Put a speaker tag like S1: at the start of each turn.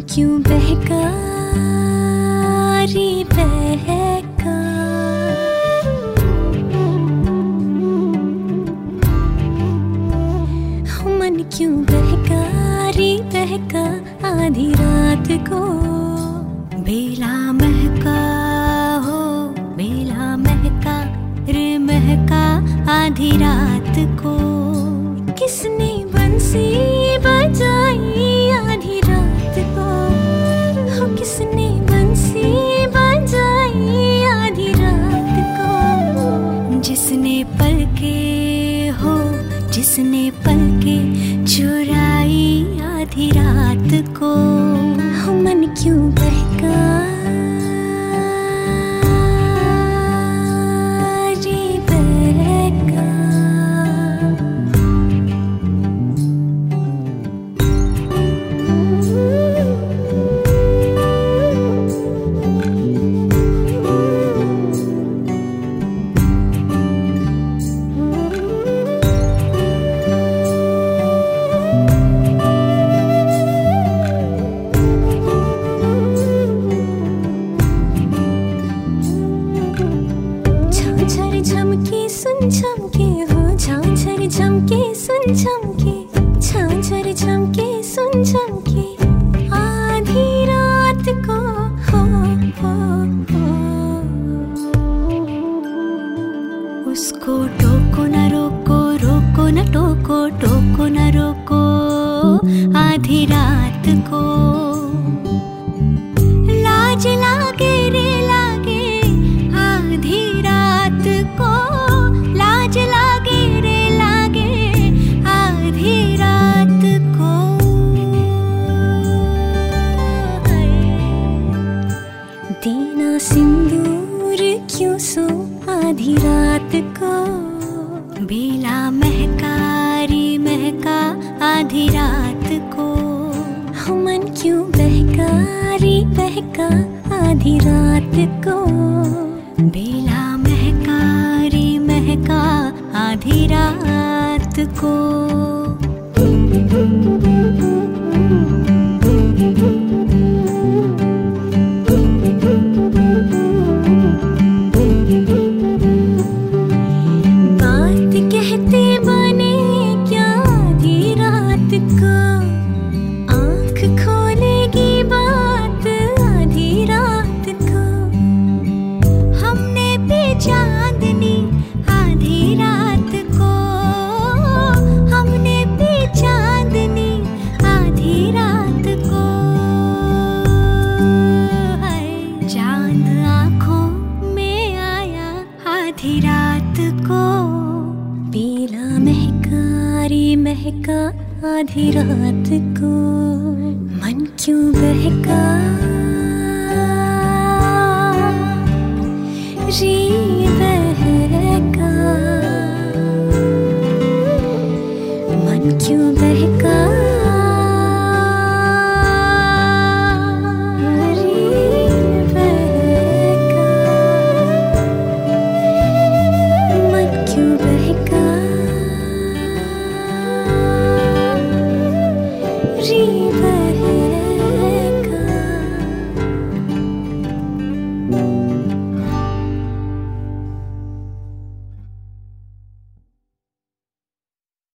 S1: क्यों बहका? रे बहका मन क्यों बहका रे बहका? आधी रात को बेला महका हो, बेला महका, रे महका, आधी रात को। किसने जिसने पल के हो जिसने पल के चुराई आधी रात को। मन क्यों बहका सुन चमके सुन चमके आधी रात को उसको टोको न रोको रोको न टोको टोको न रोको, आधी रात को। क्यों सो आधी रात को? बेला महकारी महका आधी रात को। हो मन क्यों बहकारी बहका आधी रात को? बेला महकारी महका आधी रात को। महका आधी रात को। मन क्यों बहका? रे बहका। मन क्यों बहका?